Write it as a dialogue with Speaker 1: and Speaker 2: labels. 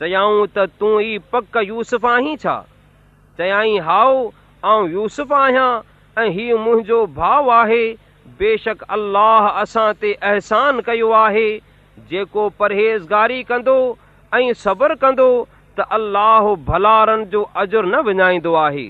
Speaker 1: چيائون ته تون ئي پڪ يوسف آهين ڇا؟ چيائي هاءُ آئون يوسف آهيان ۽ هيءُ منهنجو ڀاءُ آهي. بيشڪ الله اسان تي احسان ڪيو آهي. جيڪو پرهيزگاري ڪندو ۽ صبر ڪندو ته الله ڀلارن جو اجر نه وڃائيندو آهي.